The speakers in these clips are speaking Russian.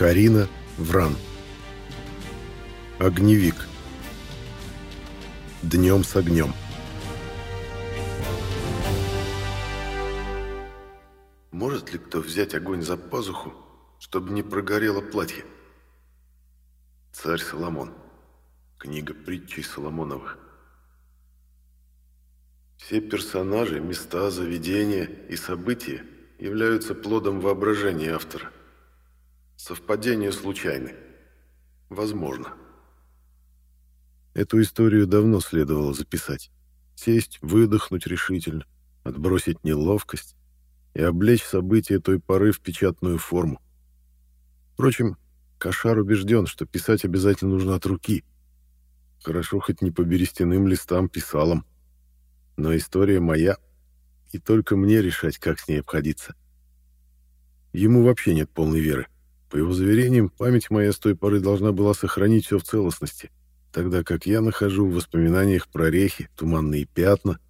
Карина Вран. Огневик. Днем с огнем. Может ли кто взять огонь за пазуху, чтобы не прогорело платье? Царь Соломон. Книга притчей Соломоновых. Все персонажи, места, заведения и события являются плодом воображения автора. Совпадения случайны. Возможно. Эту историю давно следовало записать. Сесть, выдохнуть решительно, отбросить неловкость и облечь события той поры в печатную форму. Впрочем, Кошар убежден, что писать обязательно нужно от руки. Хорошо хоть не по берестяным листам писалом. Но история моя, и только мне решать, как с ней обходиться. Ему вообще нет полной веры. По его заверениям, память моя с той поры должна была сохранить все в целостности, тогда как я нахожу в воспоминаниях прорехи, туманные пятна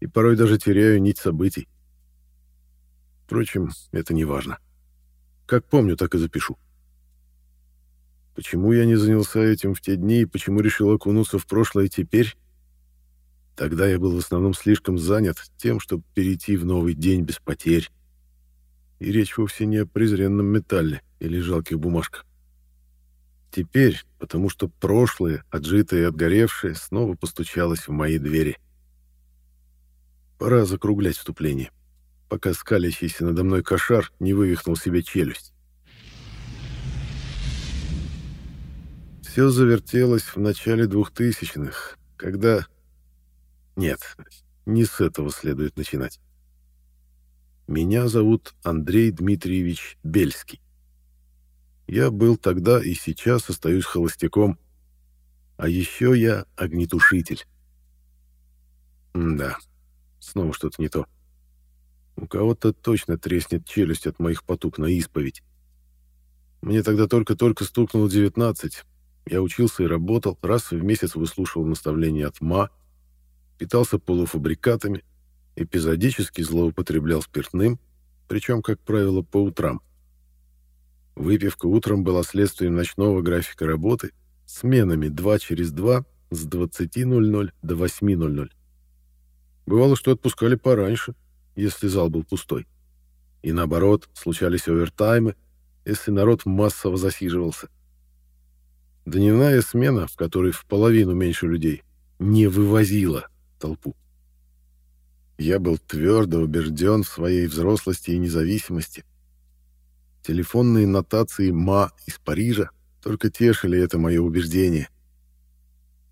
и порой даже теряю нить событий. Впрочем, это не важно. Как помню, так и запишу. Почему я не занялся этим в те дни и почему решил окунуться в прошлое теперь? Тогда я был в основном слишком занят тем, чтобы перейти в новый день без потерь. И речь вовсе не о презренном металле или жалких бумажках. Теперь, потому что прошлое, отжитое и отгоревшее, снова постучалось в мои двери. Пора закруглять вступление, пока скалящийся надо мной кошар не вывихнул себе челюсть. Все завертелось в начале двухтысячных, когда... Нет, не с этого следует начинать. Меня зовут Андрей Дмитриевич Бельский. Я был тогда и сейчас остаюсь холостяком. А еще я огнетушитель. Да, снова что-то не то. У кого-то точно треснет челюсть от моих потуг на исповедь. Мне тогда только-только стукнуло 19. Я учился и работал, раз в месяц выслушивал наставления от МА, питался полуфабрикатами, эпизодически злоупотреблял спиртным, причем, как правило, по утрам. Выпивка утром была следствием ночного графика работы, сменами 2 через 2 с 20.00 до 8.00. Бывало, что отпускали пораньше, если зал был пустой. И наоборот, случались овертаймы, если народ массово засиживался. Дневная смена, в которой в половину меньше людей, не вывозила толпу. Я был твердо убежден в своей взрослости и независимости. Телефонные нотации «ма» из Парижа только тешили это мое убеждение.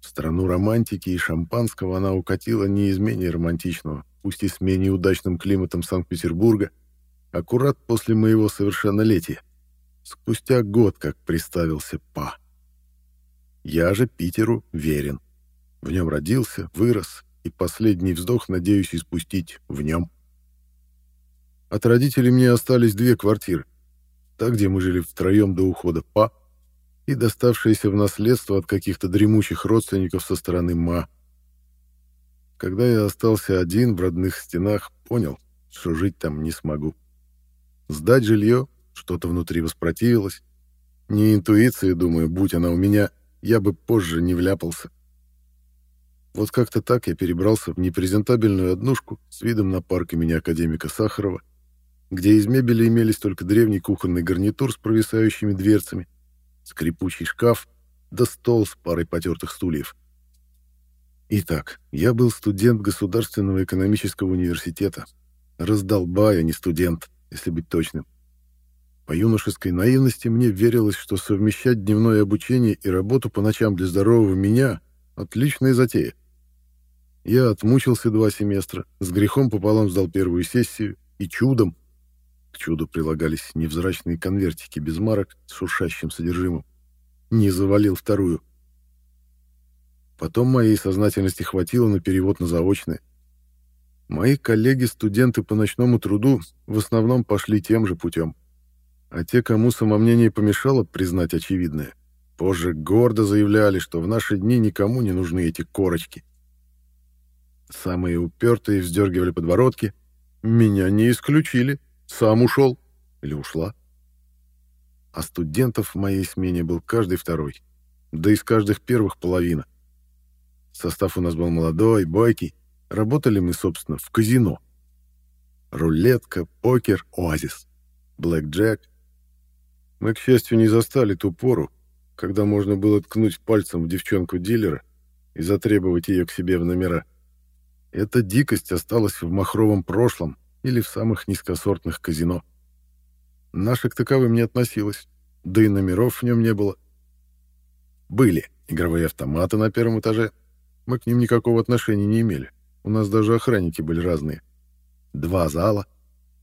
В страну романтики и шампанского она укатила не из менее романтичного, пусть и с менее удачным климатом Санкт-Петербурга, аккурат после моего совершеннолетия, спустя год, как приставился Па. Я же Питеру верен. В нем родился, вырос и последний вздох надеюсь испустить в нем. От родителей мне остались две квартиры. Та, где мы жили втроем до ухода Па, и доставшаяся в наследство от каких-то дремучих родственников со стороны Ма. Когда я остался один в родных стенах, понял, что жить там не смогу. Сдать жилье, что-то внутри воспротивилось. Не интуиция, думаю, будь она у меня, я бы позже не вляпался. Вот как-то так я перебрался в непрезентабельную однушку с видом на парк имени академика Сахарова, где из мебели имелись только древний кухонный гарнитур с провисающими дверцами, скрипучий шкаф да стол с парой потертых стульев. Итак, я был студент Государственного экономического университета. Раздолбая, не студент, если быть точным. По юношеской наивности мне верилось, что совмещать дневное обучение и работу по ночам для здорового меня — отличная затея. Я отмучился два семестра, с грехом пополам сдал первую сессию и чудом, к чуду прилагались невзрачные конвертики без марок с шуршащим содержимым, не завалил вторую. Потом моей сознательности хватило на перевод на заочное. Мои коллеги-студенты по ночному труду в основном пошли тем же путем. А те, кому самомнение помешало признать очевидное, позже гордо заявляли, что в наши дни никому не нужны эти корочки — Самые упертые вздергивали подбородки. Меня не исключили. Сам ушел. Или ушла. а студентов в моей смене был каждый второй, да из каждых первых половина. Состав у нас был молодой, бойкий. Работали мы, собственно, в казино. Рулетка, покер, оазис, блэк-джек. Мы, к счастью, не застали ту пору, когда можно было ткнуть пальцем в девчонку-дилера и затребовать ее к себе в номера. Эта дикость осталась в махровом прошлом или в самых низкосортных казино. Наша к таковым не относилась, да и номеров в нем не было. Были игровые автоматы на первом этаже. Мы к ним никакого отношения не имели. У нас даже охранники были разные. Два зала,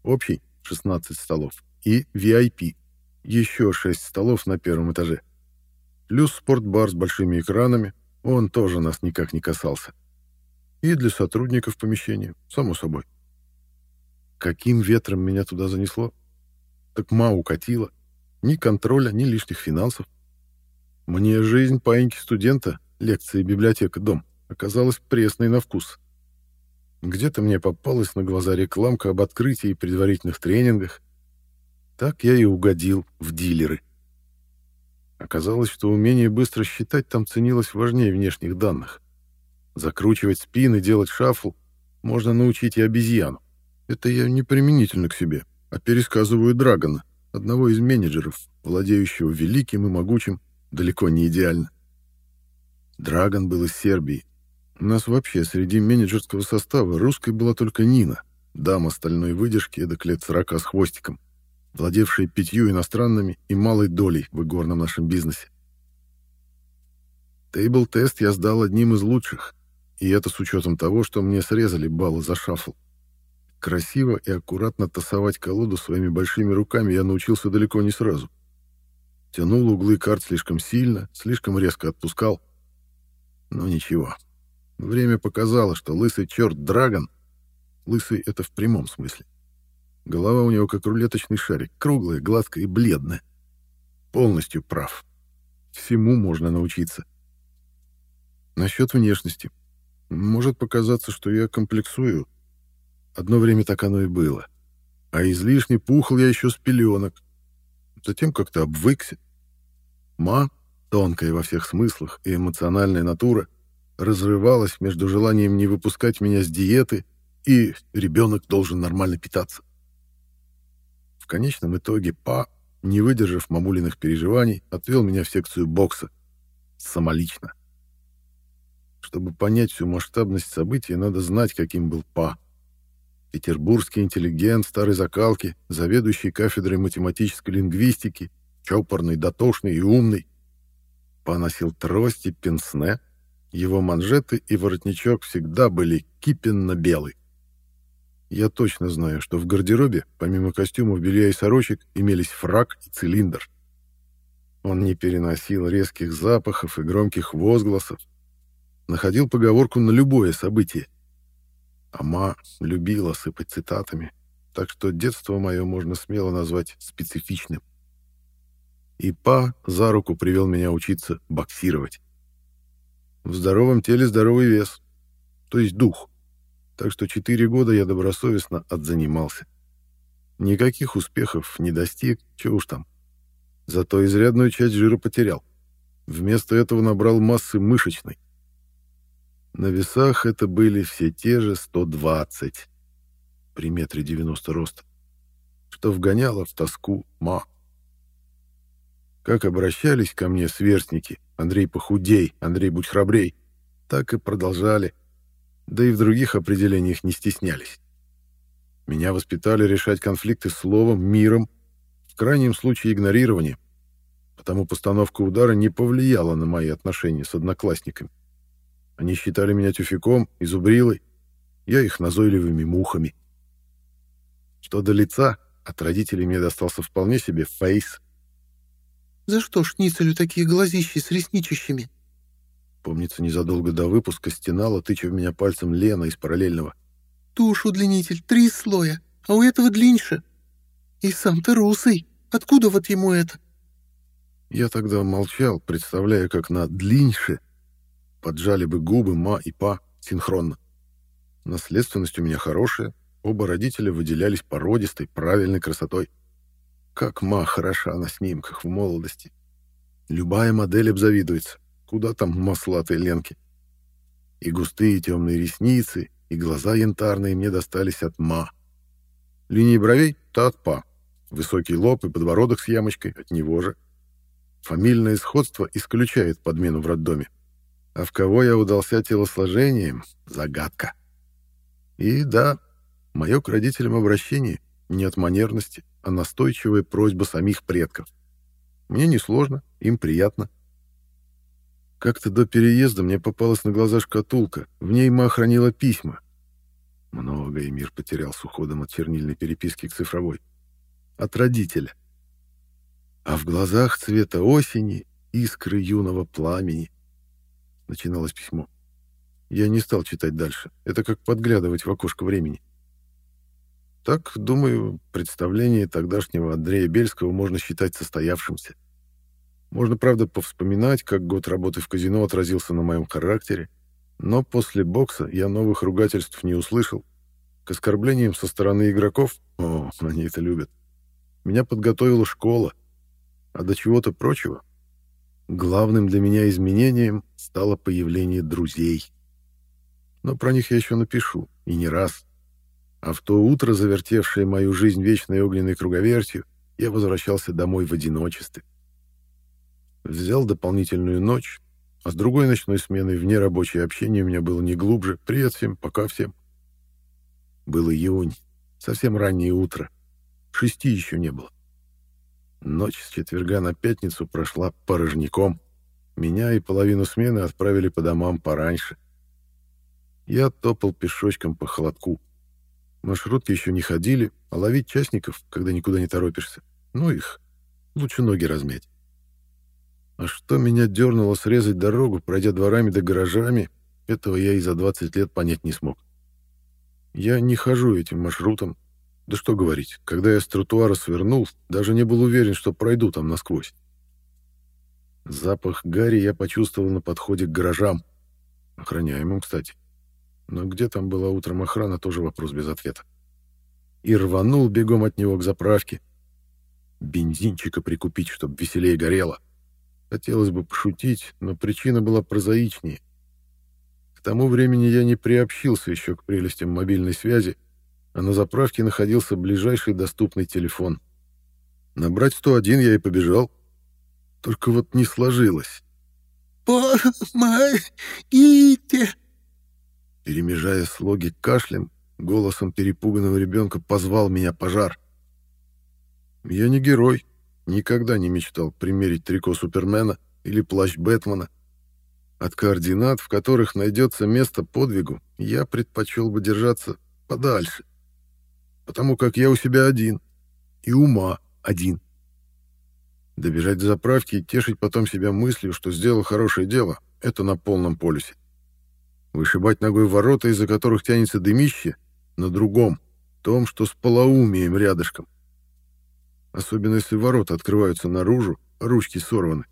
общий 16 столов, и VIP, еще 6 столов на первом этаже. Плюс спортбар с большими экранами, он тоже нас никак не касался. И для сотрудников помещения, само собой. Каким ветром меня туда занесло? Так ма укатила. Ни контроля, ни лишних финансов. Мне жизнь паиньки студента, лекции, библиотека, дом, оказалась пресной на вкус. Где-то мне попалась на глаза рекламка об открытии и предварительных тренингах. Так я и угодил в дилеры. Оказалось, что умение быстро считать там ценилось важнее внешних данных. Закручивать спины, делать шафл можно научить и обезьяну. Это я не применительно к себе, а пересказываю Драгона, одного из менеджеров, владеющего великим и могучим далеко не идеально. Драгон был из Сербии. У нас вообще среди менеджерского состава русской была только Нина, дама стальной выдержки, эдак лет сорока с хвостиком, владевшая пятью иностранными и малой долей в игорном нашем бизнесе. Тейбл-тест я сдал одним из лучших, и это с учетом того, что мне срезали баллы за шафл. Красиво и аккуратно тасовать колоду своими большими руками я научился далеко не сразу — Тянул углы карт слишком сильно, слишком резко отпускал. Но ничего. Время показало, что лысый черт Драгон... Лысый — это в прямом смысле. Голова у него как рулеточный шарик, круглая, гладкая и бледная. Полностью прав. Всему можно научиться. Насчет внешности. Может показаться, что я комплексую. Одно время так оно и было. А излишне пухл я еще с пеленок. Затем как-то обвыкся. Ма, тонкая во всех смыслах и эмоциональная натура, разрывалась между желанием не выпускать меня с диеты и ребенок должен нормально питаться. В конечном итоге Па, не выдержав мамулиных переживаний, отвел меня в секцию бокса. Самолично. Чтобы понять всю масштабность событий, надо знать, каким был Па. Петербургский интеллигент старой закалки, заведующий кафедрой математической лингвистики — чопорный, дотошный и умный. Поносил трости, пенсне. Его манжеты и воротничок всегда были кипенно-белый. Я точно знаю, что в гардеробе, помимо костюмов, белья и сорочек, имелись фрак и цилиндр. Он не переносил резких запахов и громких возгласов. Находил поговорку на любое событие. Ама любила сыпать цитатами, так что детство мое можно смело назвать специфичным и Па за руку привел меня учиться боксировать. В здоровом теле здоровый вес, то есть дух. Так что четыре года я добросовестно отзанимался. Никаких успехов не достиг, чего уж там. Зато изрядную часть жира потерял. Вместо этого набрал массы мышечной. На весах это были все те же 120 при метре 90 роста, что вгоняло в тоску ма. Как обращались ко мне сверстники, Андрей похудей, Андрей будь храбрей, так и продолжали, да и в других определениях не стеснялись. Меня воспитали решать конфликты словом, миром, в крайнем случае игнорированием, потому постановка удара не повлияла на мои отношения с одноклассниками. Они считали меня тюфяком и зубрилой, я их назойливыми мухами. Что до лица, от родителей мне достался вполне себе фейс, за что шницелю такие глазищи с ресничищами?» Помнится, незадолго до выпуска стенала, тыча в меня пальцем Лена из параллельного. «Тушь удлинитель, три слоя, а у этого длиннее. И сам ты русый. Откуда вот ему это?» Я тогда молчал, представляя, как на «длиньше» поджали бы губы ма и па синхронно. Наследственность у меня хорошая, оба родителя выделялись породистой, правильной красотой. Как ма хороша на снимках в молодости. Любая модель обзавидуется. Куда там маслатые ленки? И густые темные ресницы, и глаза янтарные мне достались от ма. Линии бровей — та от па. Высокий лоб и подбородок с ямочкой — от него же. Фамильное сходство исключает подмену в роддоме. А в кого я удался телосложением — загадка. И да, мое к родителям обращение не от манерности, а настойчивая просьба самих предков. Мне несложно, им приятно. Как-то до переезда мне попалась на глаза шкатулка. В ней ма хранила письма. Многое мир потерял с уходом от чернильной переписки к цифровой. От родителя. А в глазах цвета осени искры юного пламени. Начиналось письмо. Я не стал читать дальше. Это как подглядывать в окошко времени. Так, думаю, представление тогдашнего Андрея Бельского можно считать состоявшимся. Можно, правда, повспоминать, как год работы в казино отразился на моем характере, но после бокса я новых ругательств не услышал. К оскорблениям со стороны игроков, о, они это любят, меня подготовила школа, а до чего-то прочего. Главным для меня изменением стало появление друзей. Но про них я еще напишу, и не раз. А в то утро, завертевшее мою жизнь вечной огненной круговертью, я возвращался домой в одиночестве. Взял дополнительную ночь, а с другой ночной сменой вне рабочее общение у меня было не глубже. Привет всем, пока всем. Был июнь, совсем раннее утро. Шести еще не было. Ночь с четверга на пятницу прошла порожняком. Меня и половину смены отправили по домам пораньше. Я топал пешочком по холодку. Маршрутки еще не ходили, а ловить частников, когда никуда не торопишься, ну их, лучше ноги размять. А что меня дернуло срезать дорогу, пройдя дворами да гаражами, этого я и за 20 лет понять не смог. Я не хожу этим маршрутом. Да что говорить, когда я с тротуара свернул, даже не был уверен, что пройду там насквозь. Запах гари я почувствовал на подходе к гаражам. Охраняемым, кстати. Но где там была утром охрана, тоже вопрос без ответа. И рванул бегом от него к заправке. Бензинчика прикупить, чтобы веселее горело. Хотелось бы пошутить, но причина была прозаичнее. К тому времени я не приобщился еще к прелестям мобильной связи, а на заправке находился ближайший доступный телефон. Набрать 101 я и побежал. Только вот не сложилось. «Помогите!» Перемежая слоги кашлем, голосом перепуганного ребенка позвал меня пожар. Я не герой, никогда не мечтал примерить трико Супермена или плащ Бэтмена. От координат, в которых найдется место подвигу, я предпочел бы держаться подальше, потому как я у себя один, и ума один. Добежать до заправки и тешить потом себя мыслью, что сделал хорошее дело, это на полном полюсе. Вышибать ногой ворота, из-за которых тянется дымище, на другом, том, что с полоумием рядышком. Особенно если ворота открываются наружу, ручки сорваны.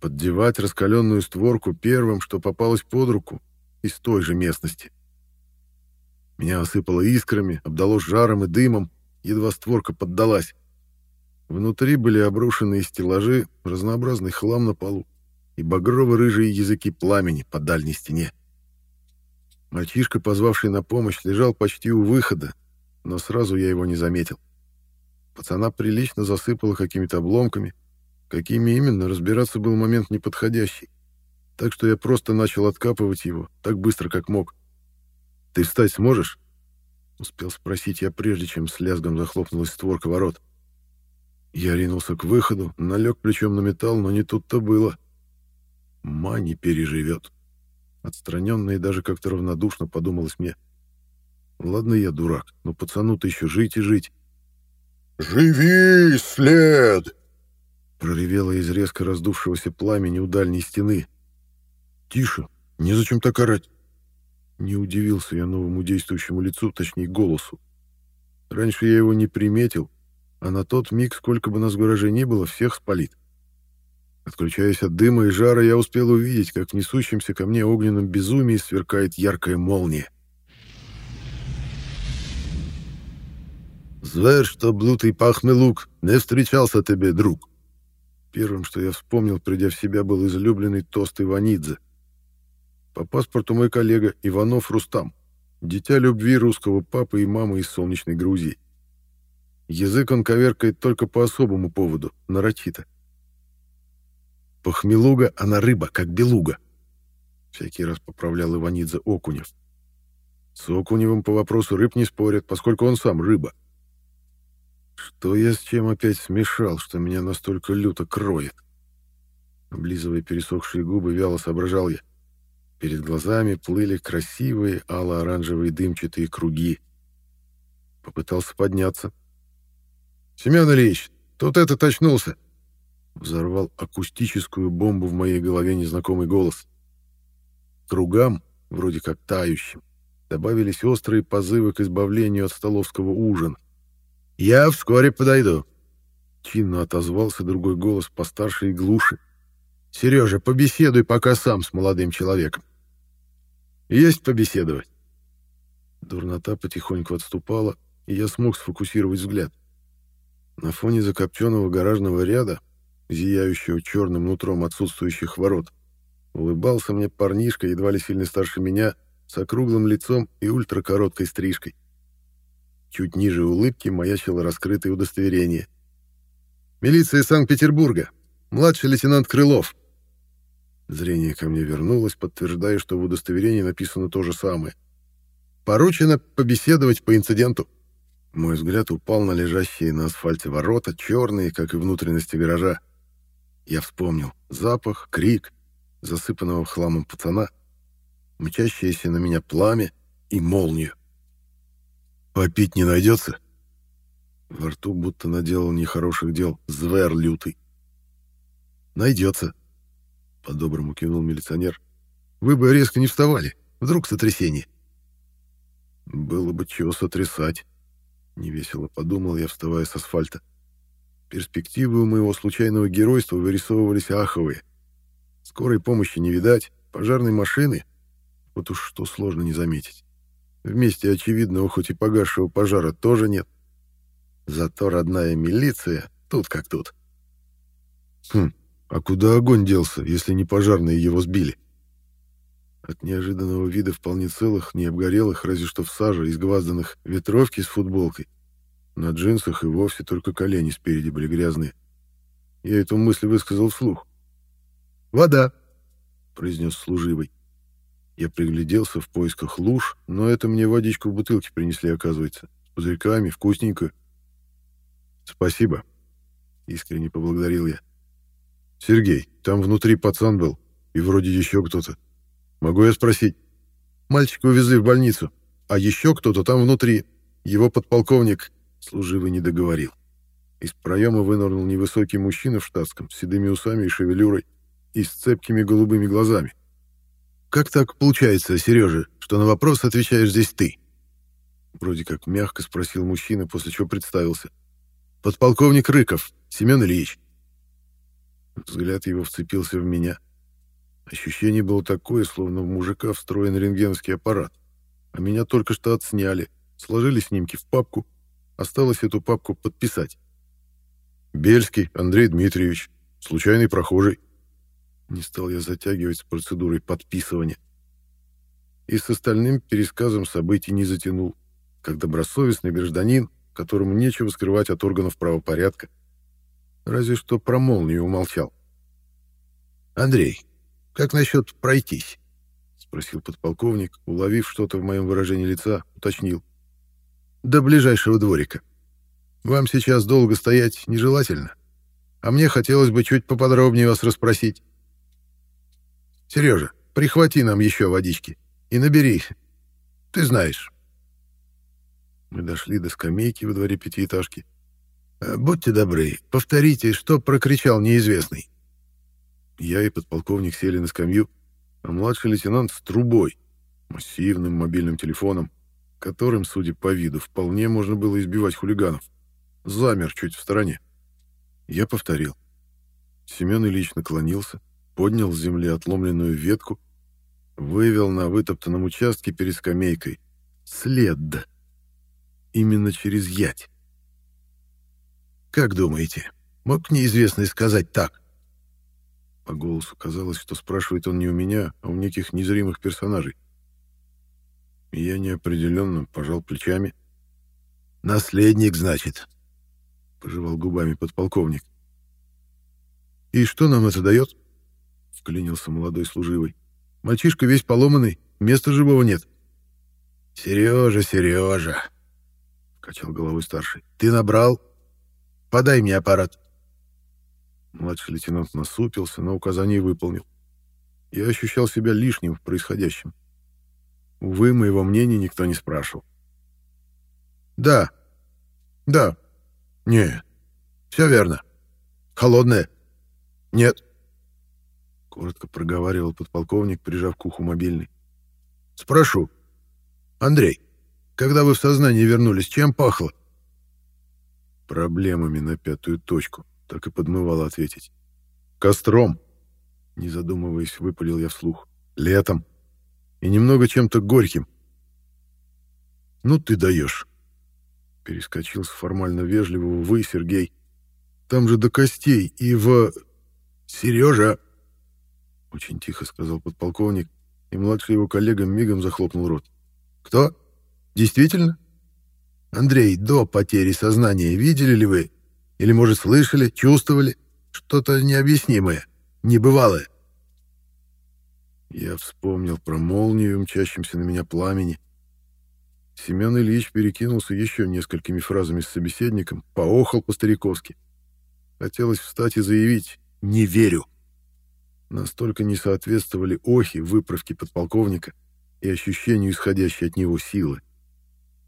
Поддевать раскаленную створку первым, что попалось под руку, из той же местности. Меня осыпало искрами, обдало жаром и дымом, едва створка поддалась. Внутри были обрушенные стеллажи, разнообразный хлам на полу и багрово-рыжие языки пламени по дальней стене. Мальчишка, позвавший на помощь, лежал почти у выхода, но сразу я его не заметил. Пацана прилично засыпало какими-то обломками. Какими именно, разбираться был момент неподходящий. Так что я просто начал откапывать его, так быстро, как мог. «Ты встать сможешь?» Успел спросить я, прежде чем с лязгом захлопнулась створка ворот. Я ринулся к выходу, налег плечом на металл, но не тут-то было. Ма не переживет. Отстраненно и даже как-то равнодушно подумалось мне. Ладно, я дурак, но пацану-то еще жить и жить. «Живи, след!» Проревело из резко раздувшегося пламени у дальней стены. «Тише, незачем так орать!» Не удивился я новому действующему лицу, точнее голосу. Раньше я его не приметил, а на тот миг, сколько бы нас в ни было, всех спалит. Отключаясь от дыма и жара, я успел увидеть, как в несущемся ко мне огненном безумии сверкает яркая молния. Зверь, что блутый пахмый лук, не встречался тебе, друг. Первым, что я вспомнил, придя в себя, был излюбленный тост Иванидзе. По паспорту мой коллега Иванов Рустам, дитя любви русского папы и мамы из солнечной Грузии. Язык он коверкает только по особому поводу, нарочито. Похмелуга, она рыба, как белуга. Всякий раз поправлял Иванидзе Окунев. С Окуневым по вопросу рыб не спорят, поскольку он сам рыба. Что я с чем опять смешал, что меня настолько люто кроет? Облизывая пересохшие губы, вяло соображал я. Перед глазами плыли красивые ало-оранжевые дымчатые круги. Попытался подняться. «Семен Ильич, тут этот очнулся!» Взорвал акустическую бомбу в моей голове незнакомый голос. Кругам, вроде как тающим, добавились острые позывы к избавлению от столовского ужина. «Я вскоре подойду», — чинно отозвался другой голос постарше и глуше. «Сережа, побеседуй пока сам с молодым человеком». «Есть побеседовать». Дурнота потихоньку отступала, и я смог сфокусировать взгляд. На фоне закопченного гаражного ряда, зияющего черным нутром отсутствующих ворот, улыбался мне парнишка, едва ли сильно старше меня, с округлым лицом и ультракороткой стрижкой. Чуть ниже улыбки маячило раскрытое удостоверение. «Милиция Санкт-Петербурга. Младший лейтенант Крылов». Зрение ко мне вернулось, подтверждая, что в удостоверении написано то же самое. «Поручено побеседовать по инциденту». Мой взгляд упал на лежащие на асфальте ворота, черные, как и внутренности гаража. Я вспомнил запах, крик, засыпанного хламом пацана, мчащееся на меня пламя и молнию. Попить не найдется? Во рту будто наделал нехороших дел. Звер лютый. Найдется. По-доброму кивнул милиционер. Вы бы резко не вставали. Вдруг сотрясение. Было бы чего сотрясать. Невесело подумал я, вставая с асфальта. Перспективы у моего случайного геройства вырисовывались аховые. Скорой помощи не видать, пожарной машины. Вот уж что сложно не заметить. В месте очевидного, хоть и погасшего пожара, тоже нет. Зато родная милиция тут как тут. Хм, а куда огонь делся, если не пожарные его сбили? От неожиданного вида вполне целых, не обгорелых, разве что в саже, изгвазданных ветровки с футболкой. На джинсах и вовсе только колени спереди были грязные. Я эту мысль высказал вслух. «Вода», — произнес служивый. Я пригляделся в поисках луж, но это мне водичку в бутылке принесли, оказывается. С пузырьками, вкусненькую. «Спасибо», — искренне поблагодарил я. «Сергей, там внутри пацан был, и вроде еще кто-то. Могу я спросить?» «Мальчика увезли в больницу, а еще кто-то там внутри. Его подполковник...» Служивый не договорил. Из проема вынырнул невысокий мужчина в штатском, с седыми усами и шевелюрой, и с цепкими голубыми глазами. «Как так получается, Сережа, что на вопрос отвечаешь здесь ты?» Вроде как мягко спросил мужчина, после чего представился. «Подполковник Рыков, Семен Ильич». Взгляд его вцепился в меня. Ощущение было такое, словно в мужика встроен рентгеновский аппарат. А меня только что отсняли, сложили снимки в папку, осталось эту папку подписать. «Бельский Андрей Дмитриевич, случайный прохожий». Не стал я затягивать с процедурой подписывания. И с остальным пересказом событий не затянул, как добросовестный гражданин, которому нечего скрывать от органов правопорядка. Разве что про молнию умолчал. «Андрей, как насчет пройтись?» — спросил подполковник, уловив что-то в моем выражении лица, уточнил. «До ближайшего дворика. Вам сейчас долго стоять нежелательно, а мне хотелось бы чуть поподробнее вас расспросить». Сережа, прихвати нам еще водички и набери. Ты знаешь. Мы дошли до скамейки во дворе пятиэтажки. «Будьте добры, повторите, что прокричал неизвестный». Я и подполковник сели на скамью, а младший лейтенант с трубой, массивным мобильным телефоном, которым, судя по виду, вполне можно было избивать хулиганов, замер чуть в стороне. Я повторил. Семен Ильич наклонился, поднял с земли отломленную ветку, вывел на вытоптанном участке перед скамейкой. След. Именно через ять. Как думаете, мог неизвестный сказать так?» По голосу казалось, что спрашивает он не у меня, а у неких незримых персонажей. И я неопределенно пожал плечами. «Наследник, значит», — пожевал губами подполковник. «И что нам это дает?» — вклинился молодой служивый. «Мальчишка весь поломанный, места живого нет». «Сережа, Сережа!» — качал головой старший. «Ты набрал? Подай мне аппарат». Младший лейтенант насупился, но указание выполнил. Я ощущал себя лишним в происходящем. Увы, моего мнения никто не спрашивал. «Да. Да. Не. Все верно. Холодное. Нет». Коротко проговаривал подполковник, прижав к уху мобильный. «Спрошу. Андрей, когда вы в сознание вернулись, чем пахло?» Проблемами на пятую точку, так и подмывало ответить. «Костром!» Не задумываясь, выпалил я вслух. «Летом!» и немного чем-то горьким. «Ну ты даешь!» Перескочил с формально вежливого «вы, Сергей». «Там же до костей и в...» «Сережа!» Очень тихо сказал подполковник, и младший его коллега мигом захлопнул рот. «Кто? Действительно? Андрей, до потери сознания видели ли вы? Или, может, слышали, чувствовали? Что-то необъяснимое, небывалое?» Я вспомнил про молнию, мчащимся на меня пламени. Семен Ильич перекинулся еще несколькими фразами с собеседником, поохал по-стариковски. Хотелось встать и заявить «не верю». Настолько не соответствовали охи выправки подполковника и ощущению исходящей от него силы.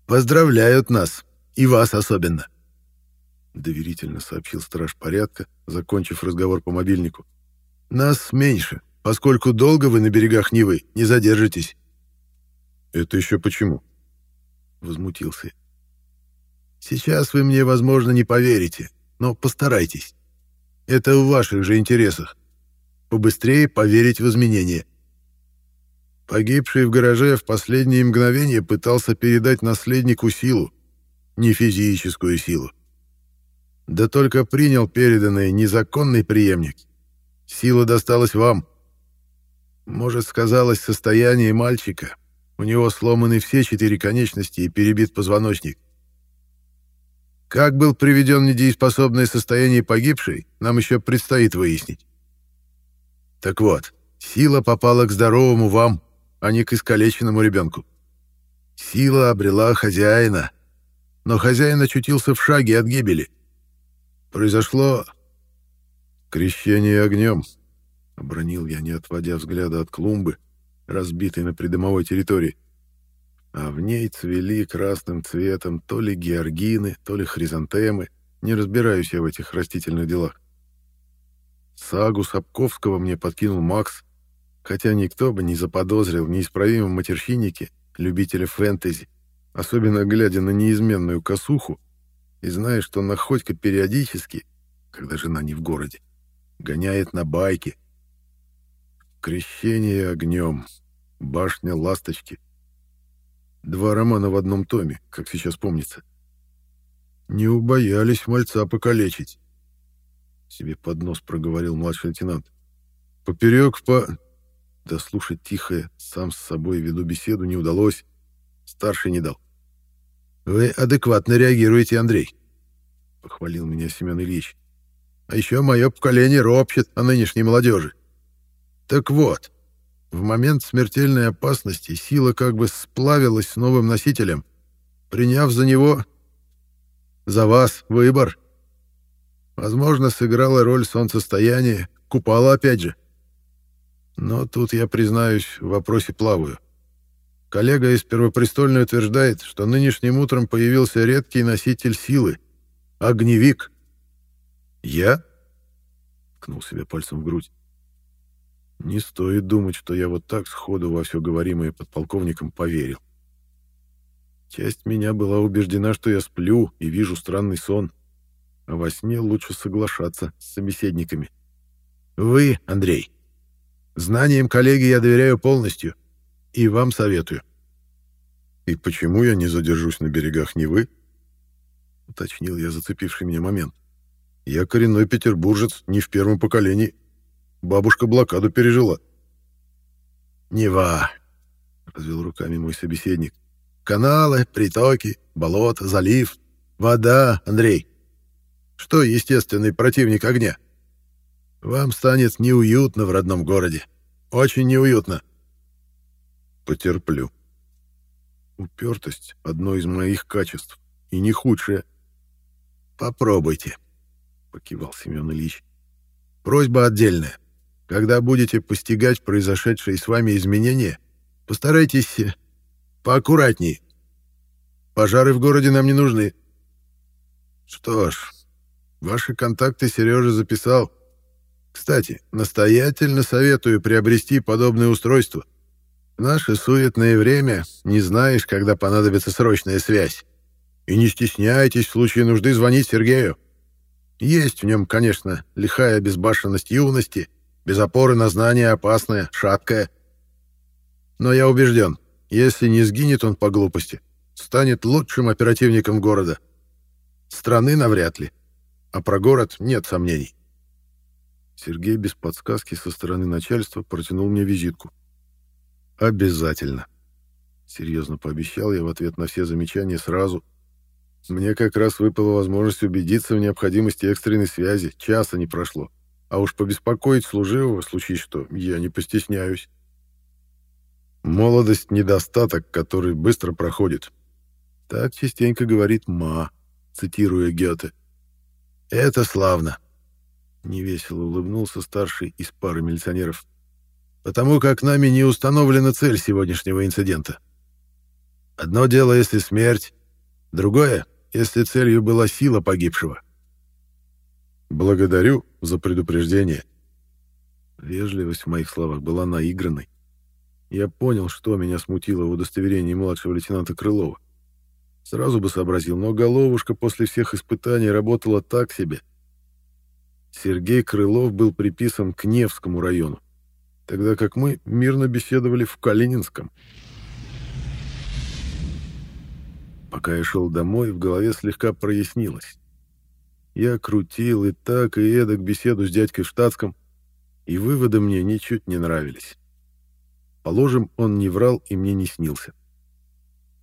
«Поздравляют нас, и вас особенно», — доверительно сообщил страж порядка, закончив разговор по мобильнику. «Нас меньше, поскольку долго вы на берегах Невы не задержитесь». «Это еще почему?» — возмутился я. «Сейчас вы мне, возможно, не поверите, но постарайтесь. Это в ваших же интересах. Побыстрее поверить в изменения». Погибший в гараже в последние мгновения пытался передать наследнику силу, не физическую силу. Да только принял переданный незаконный преемник. Сила досталась вам. Может, сказалось состояние мальчика. У него сломаны все четыре конечности и перебит позвоночник. Как был приведен недееспособное состояние погибшей, нам еще предстоит выяснить. Так вот, сила попала к здоровому вам, а не к искалеченному ребенку. Сила обрела хозяина, но хозяин очутился в шаге от гибели. Произошло крещение огнем, — обронил я, не отводя взгляда от клумбы, разбитой на придомовой территории. А в ней цвели красным цветом то ли георгины, то ли хризантемы, не разбираюсь я в этих растительных делах. Сагу Сапковского мне подкинул Макс, хотя никто бы не заподозрил в неисправимом матерщиннике любителя фэнтези, особенно глядя на неизменную косуху и зная, что Находько периодически, когда жена не в городе, гоняет на байке, Крещение огнем. Башня ласточки. Два романа в одном томе, как сейчас помнится. Не убоялись мальца покалечить. Себе под нос проговорил младший лейтенант. Поперек по... Да слушать тихое, сам с собой веду беседу, не удалось. Старший не дал. «Вы адекватно реагируете, Андрей», — похвалил меня Семен Ильич. «А еще мое поколение ропщет о нынешней молодежи. Так вот, в момент смертельной опасности сила как бы сплавилась с новым носителем, приняв за него... за вас выбор. Возможно, сыграла роль солнцестояния, купала опять же. Но тут я, признаюсь, в вопросе плаваю. Коллега из Первопрестольной утверждает, что нынешним утром появился редкий носитель силы — огневик. «Я?» — ткнул себе пальцем в грудь. Не стоит думать, что я вот так сходу во все говоримое подполковником поверил. Часть меня была убеждена, что я сплю и вижу странный сон, а во сне лучше соглашаться с собеседниками. Вы, Андрей, знаниям коллеги я доверяю полностью и вам советую. И почему я не задержусь на берегах Невы? Уточнил я зацепивший меня момент. Я коренной петербуржец, не в первом поколении. Бабушка блокаду пережила. «Нева», — развел руками мой собеседник. «Каналы, притоки, болото, залив, вода, Андрей. Что естественный противник огня? Вам станет неуютно в родном городе. Очень неуютно». «Потерплю», Упертость — одно из моих качеств, и не худшее. «Попробуйте», — покивал Семен Ильич. «Просьба отдельная. Когда будете постигать произошедшие с вами изменения, постарайтесь поаккуратнее. Пожары в городе нам не нужны». «Что ж, ваши контакты Сережа записал. Кстати, настоятельно советую приобрести подобное устройство. Наше суетное время не знаешь, когда понадобится срочная связь. И не стесняйтесь в случае нужды звонить Сергею. Есть в нем, конечно, лихая безбашенность юности, без опоры на знания опасная, шаткая. Но я убежден, если не сгинет он по глупости, станет лучшим оперативником города. Страны навряд ли. А про город нет сомнений. Сергей без подсказки со стороны начальства протянул мне визитку. «Обязательно», — серьезно пообещал я в ответ на все замечания сразу. Мне как раз выпала возможность убедиться в необходимости экстренной связи, часа не прошло. А уж побеспокоить служивого, случись что, я не постесняюсь. Молодость — недостаток, который быстро проходит. Так частенько говорит Ма, цитируя Гёте. «Это славно», — невесело улыбнулся старший из пары милиционеров потому как нами не установлена цель сегодняшнего инцидента. Одно дело, если смерть, другое, если целью была сила погибшего. Благодарю за предупреждение. Вежливость в моих словах была наигранной. Я понял, что меня смутило в удостоверении младшего лейтенанта Крылова. Сразу бы сообразил, но головушка после всех испытаний работала так себе. Сергей Крылов был приписан к Невскому району тогда как мы мирно беседовали в Калининском. Пока я шел домой, в голове слегка прояснилось. Я крутил и так, и эдак беседу с дядькой в штатском, и выводы мне ничуть не нравились. Положим, он не врал и мне не снился.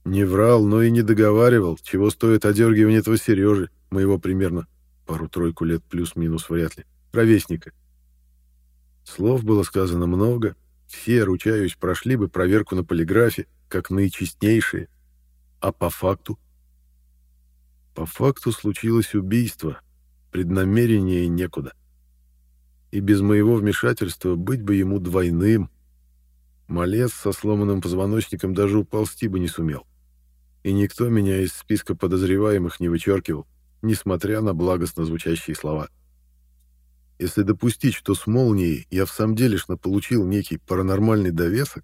Не врал, но и не договаривал, чего стоит одергивание этого Сережи, моего примерно пару-тройку лет плюс-минус вряд ли, ровесника. Слов было сказано много, все, ручаюсь, прошли бы проверку на полиграфе, как наичестнейшие. А по факту? По факту случилось убийство, преднамерение некуда. И без моего вмешательства быть бы ему двойным. Малец со сломанным позвоночником даже уползти бы не сумел. И никто меня из списка подозреваемых не вычеркивал, несмотря на благостно звучащие слова. — если допустить, что с молнией я в самом делешно получил некий паранормальный довесок,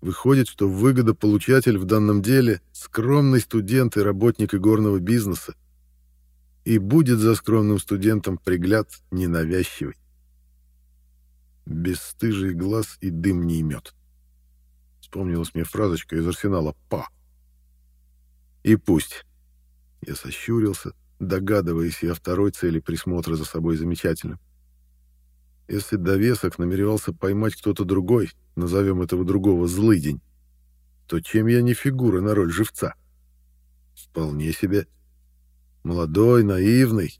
выходит, что выгодополучатель в данном деле — скромный студент и работник игорного бизнеса. И будет за скромным студентом пригляд ненавязчивый. Бесстыжий глаз и дым не имет. Вспомнилась мне фразочка из арсенала «Па». И пусть. Я сощурился, догадываясь и о второй цели присмотра за собой замечательным. Если довесок намеревался поймать кто-то другой, назовем этого другого злыдень, то чем я не фигура на роль живца? Вполне себе. Молодой, наивный,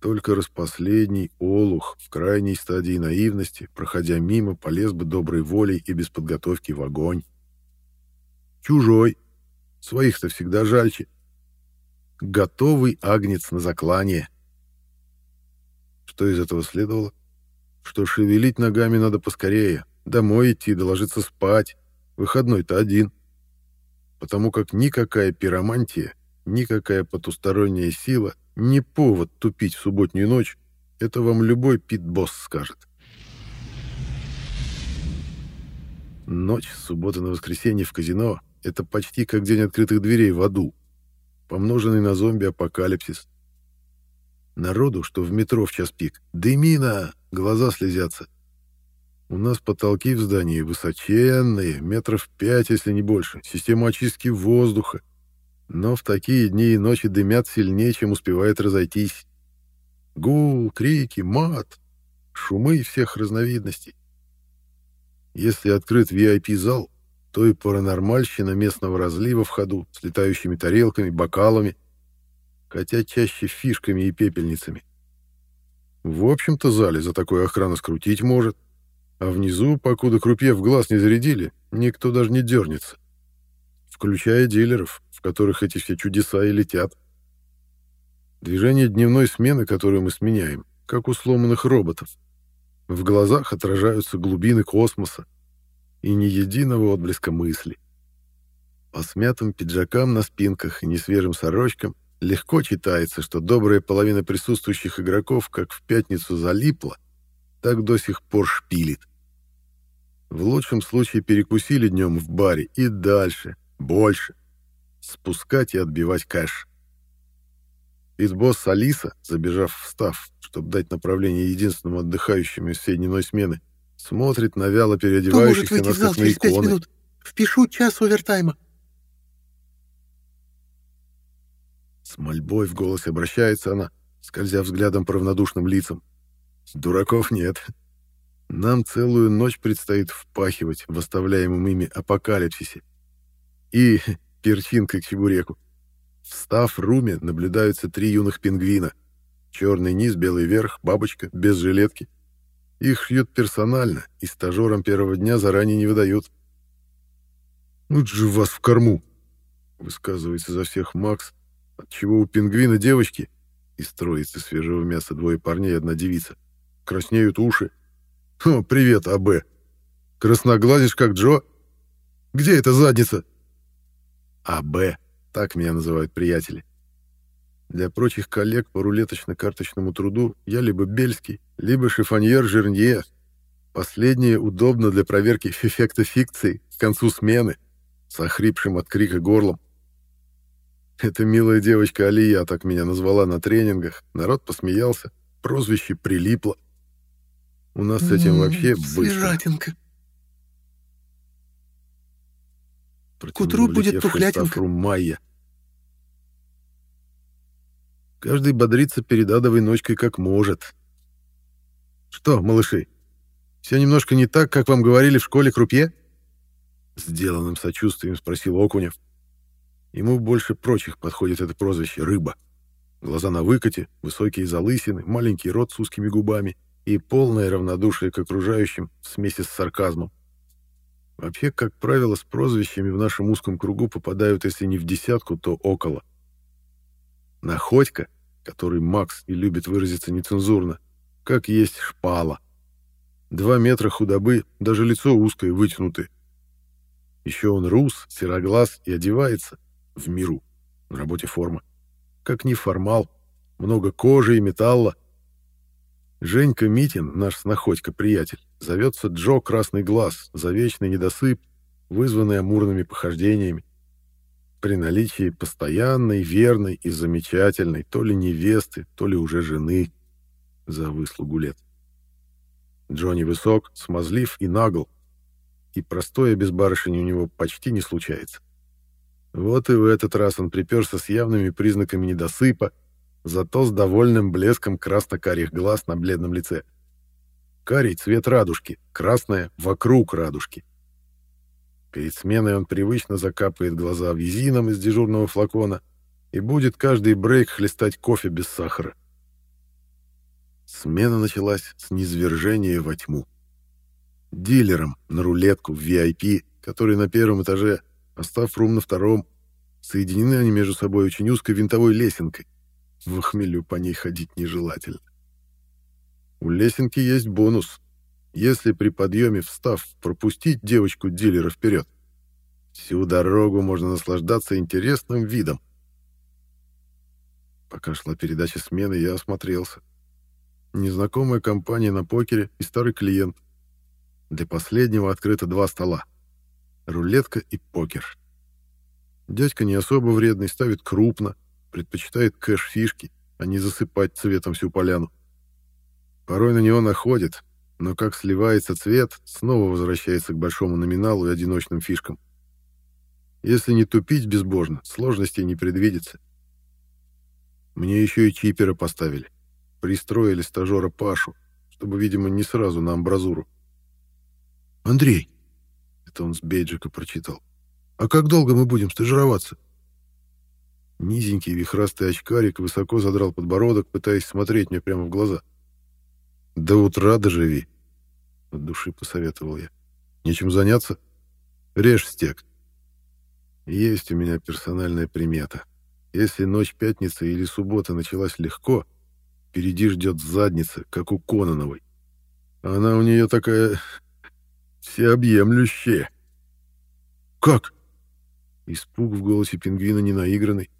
только распоследний олух в крайней стадии наивности, проходя мимо, полез бы доброй волей и без подготовки в огонь. Чужой. Своих-то всегда жальче. Готовый агнец на заклание. Что из этого следовало? Что шевелить ногами надо поскорее, домой идти, доложиться спать, выходной-то один. Потому как никакая пиромантия, никакая потусторонняя сила не повод тупить в субботнюю ночь, это вам любой пит-босс скажет. Ночь с субботы на воскресенье в казино — это почти как день открытых дверей в аду, помноженный на зомби-апокалипсис. Народу, что в метро в час пик, дымина, глаза слезятся. У нас потолки в здании высоченные, метров пять, если не больше, система очистки воздуха. Но в такие дни и ночи дымят сильнее, чем успевает разойтись. Гул, крики, мат, шумы всех разновидностей. Если открыт VIP-зал, то и паранормальщина местного разлива в ходу с летающими тарелками, бокалами, хотя чаще фишками и пепельницами. В общем-то, зале за такую охрану скрутить может, а внизу, покуда крупье в глаз не зарядили, никто даже не дернется. Включая дилеров, в которых эти все чудеса и летят. Движение дневной смены, которую мы сменяем, как у сломанных роботов. В глазах отражаются глубины космоса и ни единого отблеска мысли. По смятым пиджакам на спинках и несвежим сорочкам легко читается, что добрая половина присутствующих игроков как в пятницу залипла, так до сих пор шпилит. В лучшем случае перекусили днем в баре и дальше, больше. Спускать и отбивать кэш. Из-босс Алиса, забежав в став, чтобы дать направление единственному отдыхающему из всей дневной смены, смотрит на вяло переодевающихся на скотные иконы. минут? Впишу час овертайма. Мольбой в голосе обращается она, скользя взглядом по равнодушным лицам. Дураков нет. Нам целую ночь предстоит впахивать в оставляемом ими апокалипсисе. И перчинкой к чебуреку. В став-руме наблюдаются три юных пингвина. Черный низ, белый верх, бабочка, без жилетки. Их шьют персонально, и стажерам первого дня заранее не выдают. «Ну же вас в корму!» — высказывается за всех Макс, отчего у пингвина девочки, из троицы свежего мяса двое парней и одна девица, краснеют уши. «О, привет, АБ! Красноглазишь, как Джо? Где эта задница?» АБ, так меня называют приятели. Для прочих коллег по рулеточно-карточному труду я либо Бельский, либо шифоньер Жернье. Последнее удобно для проверки эффекта фикции к концу смены, с охрипшим от крика горлом. Эта милая девочка Алия так меня назвала на тренингах, народ посмеялся, прозвище прилипло. У нас с этим вообще быстро. К утру будет тухлятинка. Майя. Каждый бодрится перед адовой ночкой как может. Что, малыши, все немножко не так, как вам говорили в школе крупье? Сделанным сочувствием спросил Окунев. Ему больше прочих подходит это прозвище «рыба». Глаза на выкате, высокие залысины, маленький рот с узкими губами и полное равнодушие к окружающим в смеси с сарказмом. Вообще, как правило, с прозвищами в нашем узком кругу попадают, если не в десятку, то около. Находька, который Макс и любит выразиться нецензурно, как есть шпала. Два метра худобы, даже лицо узкое, вытянутое. Еще он рус, сероглаз и одевается в миру, на работе форма. Как неформал, много кожи и металла, Женька Митин, наш снаходька-приятель, зовется Джо Красный Глаз за вечный недосып, вызванный амурными похождениями. При наличии постоянной, верной и замечательной то ли невесты, то ли уже жены за выслугу лет. Джонни высок, смазлив и нагл, и простое без барышни у него почти не случается. Вот и в этот раз он приперся с явными признаками недосыпа, зато с довольным блеском красно-карих глаз на бледном лице. Карий — цвет радужки, красная — вокруг радужки. Перед сменой он привычно закапывает глаза визином из дежурного флакона и будет каждый брейк хлестать кофе без сахара. Смена началась с низвержения во тьму. Дилером на рулетку в VIP, который на первом этаже, остав рум на втором, соединены они между собой очень узкой винтовой лесенкой, в хмелю по ней ходить нежелательно. У лесенки есть бонус. Если при подъеме встав пропустить девочку-дилера вперед, всю дорогу можно наслаждаться интересным видом. Пока шла передача смены, я осмотрелся. Незнакомая компания на покере и старый клиент. Для последнего открыто два стола. Рулетка и покер. Дядька не особо вредный, ставит крупно, предпочитает кэш-фишки, а не засыпать цветом всю поляну. Порой на него находит, но как сливается цвет, снова возвращается к большому номиналу и одиночным фишкам. Если не тупить безбожно, сложностей не предвидится. Мне еще и чипера поставили. пристроили стажера Пашу, чтобы, видимо, не сразу на амбразуру. «Андрей!» — это он с бейджика прочитал. «А как долго мы будем стажироваться?» Низенький вихрастый очкарик высоко задрал подбородок, пытаясь смотреть мне прямо в глаза. «До утра доживи», — от души посоветовал я. «Нечем заняться? Режь стек». Есть у меня персональная примета. Если ночь пятницы или суббота началась легко, впереди ждет задница, как у Кононовой. Она у нее такая всеобъемлющая. «Как?» Испуг в голосе пингвина не наигранный.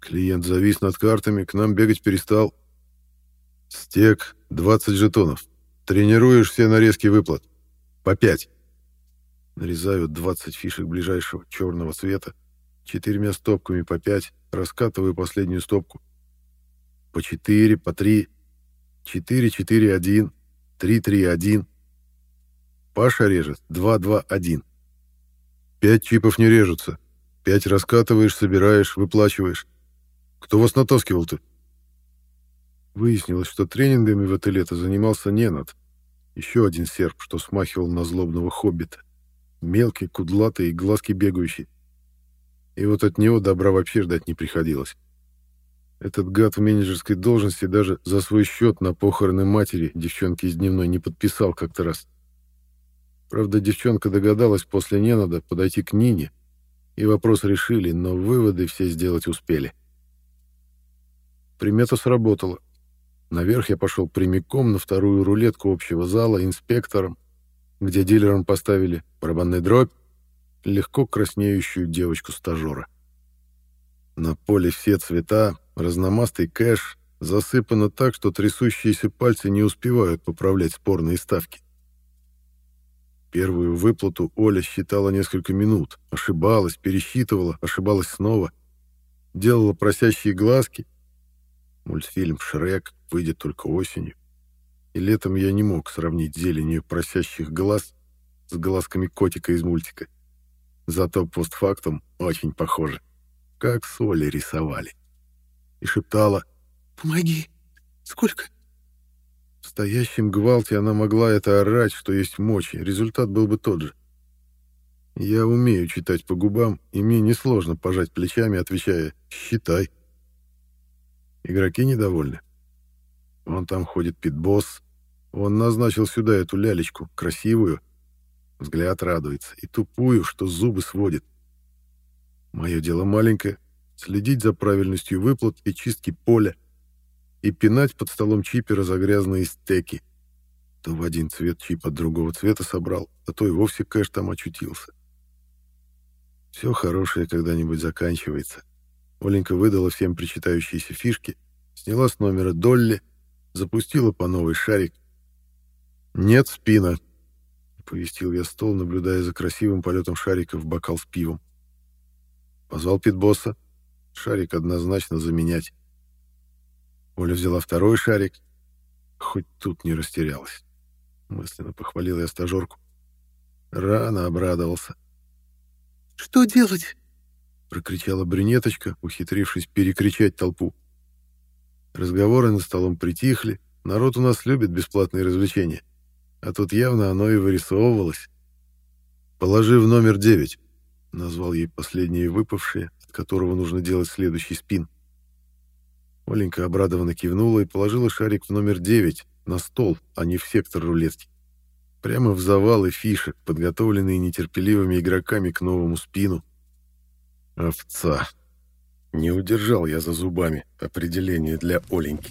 Клиент завис над картами, к нам бегать перестал. Стек, 20 жетонов. Тренируешь все нарезки выплат. По 5. Нарезаю 20 фишек ближайшего черного цвета, четырьмя стопками по 5, раскатываю последнюю стопку. По 4, по 3, 4, 4, 1, 3, 3, 1. Паша режет 2, 2, 1. Пять чипов не режутся. Пять раскатываешь, собираешь, выплачиваешь. Кто вас натаскивал-то? Выяснилось, что тренингами в это лето занимался Ненат. Еще один серб, что смахивал на злобного хоббита. Мелкий, кудлатый и глазки бегающий. И вот от него добра вообще ждать не приходилось. Этот гад в менеджерской должности даже за свой счет на похороны матери девчонки из дневной не подписал как-то раз. Правда, девчонка догадалась после Ненада подойти к Нине, и вопрос решили, но выводы все сделать успели. — Примета сработала. Наверх я пошел прямиком на вторую рулетку общего зала инспектором, где дилерам поставили барабанный дробь, легко краснеющую девочку-стажера. На поле все цвета, разномастый кэш, засыпано так, что трясущиеся пальцы не успевают поправлять спорные ставки. Первую выплату Оля считала несколько минут, ошибалась, пересчитывала, ошибалась снова, делала просящие глазки — Мультфильм «Шрек» выйдет только осенью. И летом я не мог сравнить зеленью просящих глаз с глазками котика из мультика. Зато постфактум очень похоже. Как соли рисовали. И шептала «Помоги! Сколько?» В стоящем гвалте она могла это орать, что есть мочи. Результат был бы тот же. Я умею читать по губам, и мне несложно пожать плечами, отвечая «считай». Игроки недовольны. Вон там ходит питбосс. Он назначил сюда эту лялечку, красивую. Взгляд радуется. И тупую, что зубы сводит. Мое дело маленькое — следить за правильностью выплат и чистки поля. И пинать под столом чипера за грязные стеки. То в один цвет чип от другого цвета собрал, а то и вовсе кэш там очутился. Все хорошее когда-нибудь заканчивается. Оленька выдала всем причитающиеся фишки, сняла с номера Долли, запустила по новый шарик. «Нет спина», — повестил я стол, наблюдая за красивым полетом шарика в бокал с пивом. Позвал питбосса. Шарик однозначно заменять. Оля взяла второй шарик. Хоть тут не растерялась. Мысленно похвалил я стажерку. Рано обрадовался. «Что делать?» — прокричала брюнеточка, ухитрившись перекричать толпу. Разговоры на столом притихли, народ у нас любит бесплатные развлечения. А тут явно оно и вырисовывалось. «Положи в номер девять», — назвал ей последнее выпавшее, от которого нужно делать следующий спин. Оленька обрадованно кивнула и положила шарик в номер девять на стол, а не в сектор рулетки. Прямо в завалы фишек, подготовленные нетерпеливыми игроками к новому спину. Овца. Не удержал я за зубами определение для Оленьки.